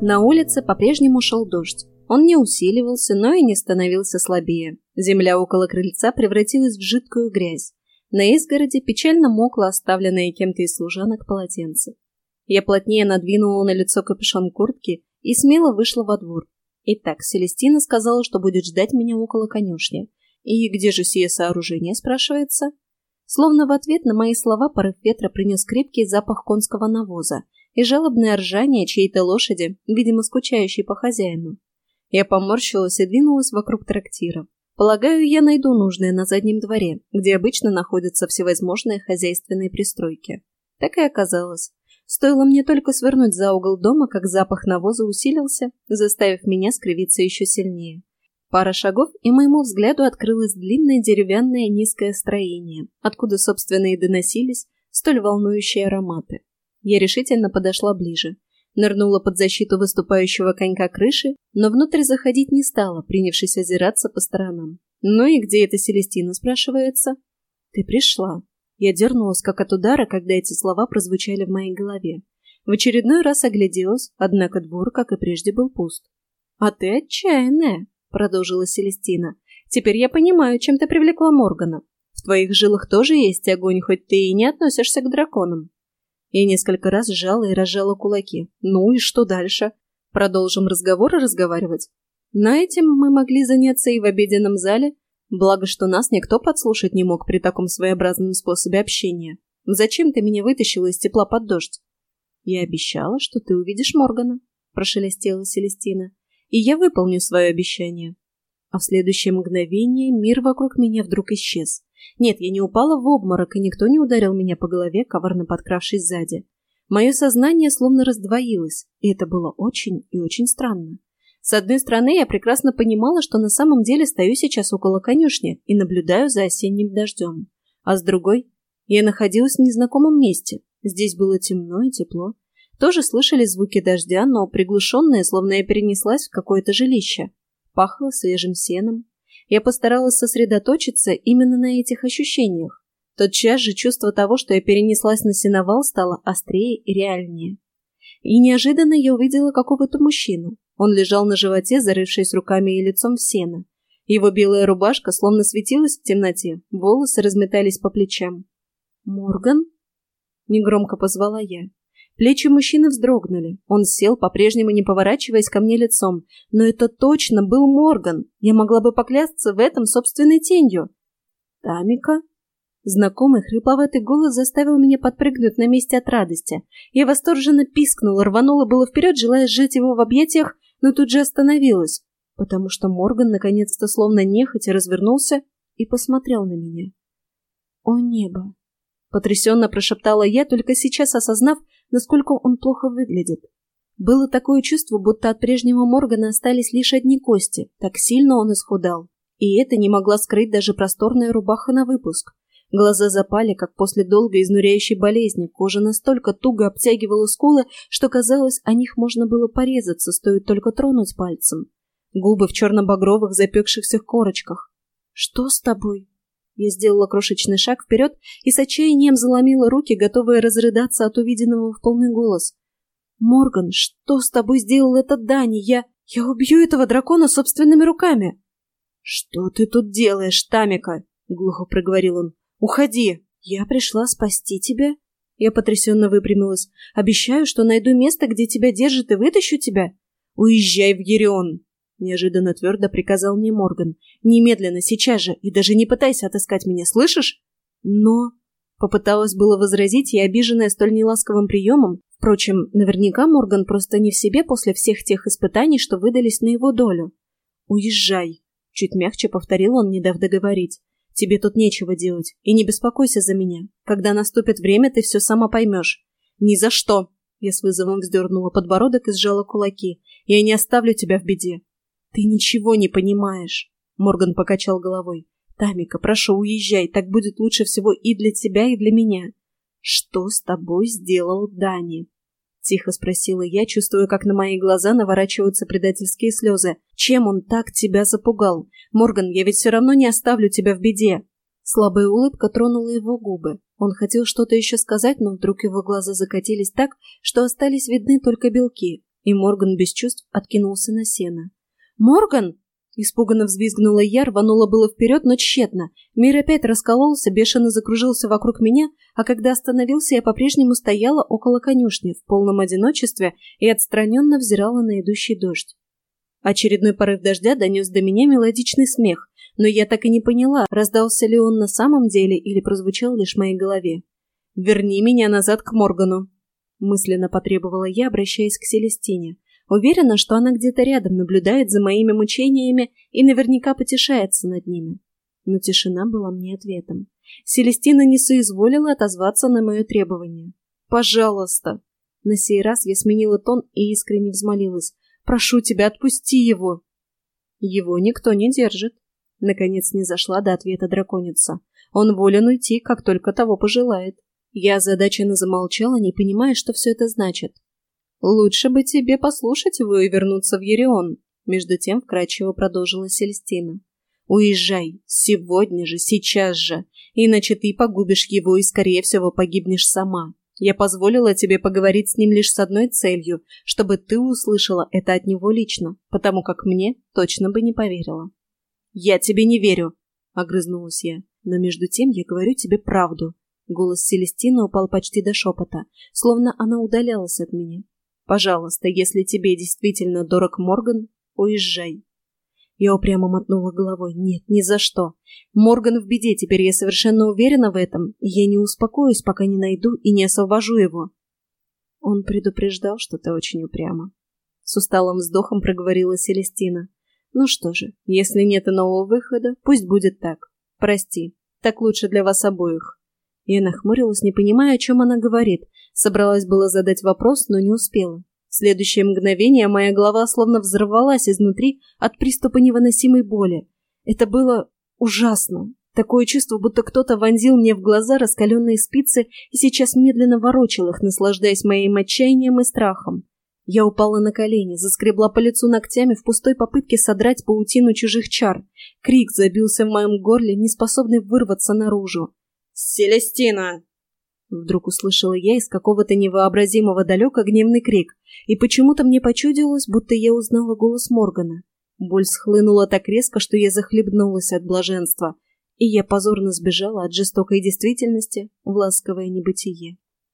На улице по-прежнему шел дождь. Он не усиливался, но и не становился слабее. Земля около крыльца превратилась в жидкую грязь. На изгороде печально мокла оставленная кем-то из служанок полотенце. Я плотнее надвинула на лицо капюшон куртки и смело вышла во двор. Итак, Селестина сказала, что будет ждать меня около конюшни. И где же сие сооружение, спрашивается? Словно в ответ на мои слова порыв ветра принес крепкий запах конского навоза и жалобное ржание чьей-то лошади, видимо, скучающей по хозяину. Я поморщилась и двинулась вокруг трактира. Полагаю, я найду нужное на заднем дворе, где обычно находятся всевозможные хозяйственные пристройки. Так и оказалось. Стоило мне только свернуть за угол дома, как запах навоза усилился, заставив меня скривиться еще сильнее. Пара шагов, и моему взгляду открылось длинное деревянное низкое строение, откуда, собственно, и доносились столь волнующие ароматы. Я решительно подошла ближе, нырнула под защиту выступающего конька крыши, но внутрь заходить не стала, принявшись озираться по сторонам. «Ну и где эта Селестина?» – спрашивается. «Ты пришла». Я дернулась, как от удара, когда эти слова прозвучали в моей голове. В очередной раз огляделась, однако двор, как и прежде, был пуст. «А ты отчаянная», — продолжила Селестина. «Теперь я понимаю, чем ты привлекла Моргана. В твоих жилах тоже есть огонь, хоть ты и не относишься к драконам». Я несколько раз сжала и разжала кулаки. «Ну и что дальше? Продолжим разговор и разговаривать?» На этим мы могли заняться и в обеденном зале, Благо, что нас никто подслушать не мог при таком своеобразном способе общения. Зачем ты меня вытащила из тепла под дождь? Я обещала, что ты увидишь Моргана, прошелестела Селестина, и я выполню свое обещание. А в следующее мгновение мир вокруг меня вдруг исчез. Нет, я не упала в обморок, и никто не ударил меня по голове, коварно подкравшись сзади. Мое сознание словно раздвоилось, и это было очень и очень странно. С одной стороны, я прекрасно понимала, что на самом деле стою сейчас около конюшни и наблюдаю за осенним дождем. А с другой, я находилась в незнакомом месте. Здесь было темно и тепло. Тоже слышали звуки дождя, но приглушенные, словно я перенеслась в какое-то жилище. Пахло свежим сеном. Я постаралась сосредоточиться именно на этих ощущениях. Тотчас же чувство того, что я перенеслась на сеновал, стало острее и реальнее. И неожиданно я увидела какого-то мужчину. Он лежал на животе, зарывшись руками и лицом в сено. Его белая рубашка словно светилась в темноте, волосы разметались по плечам. «Морган?» — негромко позвала я. Плечи мужчины вздрогнули. Он сел, по-прежнему не поворачиваясь ко мне лицом. Но это точно был Морган. Я могла бы поклясться в этом собственной тенью. «Тамика?» Знакомый хрипловатый голос заставил меня подпрыгнуть на месте от радости. Я восторженно пискнула, рванула было вперед, желая сжать его в объятиях, но тут же остановилась, потому что Морган наконец-то словно нехотя развернулся и посмотрел на меня. «О небо!» — потрясенно прошептала я, только сейчас осознав, насколько он плохо выглядит. Было такое чувство, будто от прежнего Моргана остались лишь одни кости, так сильно он исхудал. И это не могла скрыть даже просторная рубаха на выпуск. Глаза запали, как после долгой изнуряющей болезни. Кожа настолько туго обтягивала скулы, что казалось, о них можно было порезаться, стоит только тронуть пальцем. Губы в черно-багровых запекшихся корочках. «Что с тобой?» Я сделала крошечный шаг вперед и с отчаянием заломила руки, готовая разрыдаться от увиденного в полный голос. «Морган, что с тобой сделал этот Дани? Я... я убью этого дракона собственными руками!» «Что ты тут делаешь, Тамика?» — глухо проговорил он. «Уходи! Я пришла спасти тебя!» Я потрясенно выпрямилась. «Обещаю, что найду место, где тебя держат, и вытащу тебя!» «Уезжай в Герион!» Неожиданно твердо приказал мне Морган. «Немедленно, сейчас же, и даже не пытайся отыскать меня, слышишь?» «Но...» Попыталась было возразить и обиженная столь неласковым приемом. Впрочем, наверняка Морган просто не в себе после всех тех испытаний, что выдались на его долю. «Уезжай!» Чуть мягче повторил он, не дав договорить. Тебе тут нечего делать, и не беспокойся за меня. Когда наступит время, ты все сама поймешь. Ни за что!» Я с вызовом вздернула подбородок и сжала кулаки. «Я не оставлю тебя в беде». «Ты ничего не понимаешь!» Морган покачал головой. «Тамика, прошу, уезжай, так будет лучше всего и для тебя, и для меня». «Что с тобой сделал Дани?» Тихо спросила я, чувствуя, как на мои глаза наворачиваются предательские слезы. «Чем он так тебя запугал? Морган, я ведь все равно не оставлю тебя в беде!» Слабая улыбка тронула его губы. Он хотел что-то еще сказать, но вдруг его глаза закатились так, что остались видны только белки, и Морган без чувств откинулся на сено. «Морган!» Испуганно взвизгнула я, рванула было вперед, но тщетно. Мир опять раскололся, бешено закружился вокруг меня, а когда остановился, я по-прежнему стояла около конюшни, в полном одиночестве и отстраненно взирала на идущий дождь. Очередной порыв дождя донес до меня мелодичный смех, но я так и не поняла, раздался ли он на самом деле или прозвучал лишь в моей голове. «Верни меня назад к Моргану», — мысленно потребовала я, обращаясь к Селестине. Уверена, что она где-то рядом наблюдает за моими мучениями и наверняка потешается над ними. Но тишина была мне ответом. Селестина не соизволила отозваться на мое требование. «Пожалуйста!» На сей раз я сменила тон и искренне взмолилась. «Прошу тебя, отпусти его!» «Его никто не держит», Наконец не зашла до ответа драконица. Он волен уйти, как только того пожелает. Я озадаченно замолчала, не понимая, что все это значит. «Лучше бы тебе послушать его и вернуться в Ерион», между тем вкрадчиво продолжила Селестина. «Уезжай, сегодня же, сейчас же, иначе ты погубишь его и, скорее всего, погибнешь сама. Я позволила тебе поговорить с ним лишь с одной целью, чтобы ты услышала это от него лично, потому как мне точно бы не поверила». «Я тебе не верю», — огрызнулась я. «Но между тем я говорю тебе правду». Голос Селестины упал почти до шепота, словно она удалялась от меня. «Пожалуйста, если тебе действительно дорог Морган, уезжай». Я упрямо мотнула головой. «Нет, ни за что. Морган в беде, теперь я совершенно уверена в этом, я не успокоюсь, пока не найду и не освобожу его». Он предупреждал, что ты очень упряма. С усталым вздохом проговорила Селестина. Ну что же, если нет иного выхода, пусть будет так. Прости, так лучше для вас обоих. Я нахмурилась, не понимая, о чем она говорит. Собралась было задать вопрос, но не успела. В следующее мгновение моя голова словно взорвалась изнутри от приступа невыносимой боли. Это было ужасно. Такое чувство, будто кто-то вонзил мне в глаза раскаленные спицы и сейчас медленно ворочал их, наслаждаясь моим отчаянием и страхом. Я упала на колени, заскребла по лицу ногтями в пустой попытке содрать паутину чужих чар. Крик забился в моем горле, не способный вырваться наружу. «Селестина!» Вдруг услышала я из какого-то невообразимого далека гневный крик, и почему-то мне почудилось, будто я узнала голос Моргана. Боль схлынула так резко, что я захлебнулась от блаженства, и я позорно сбежала от жестокой действительности в ласковое небытие.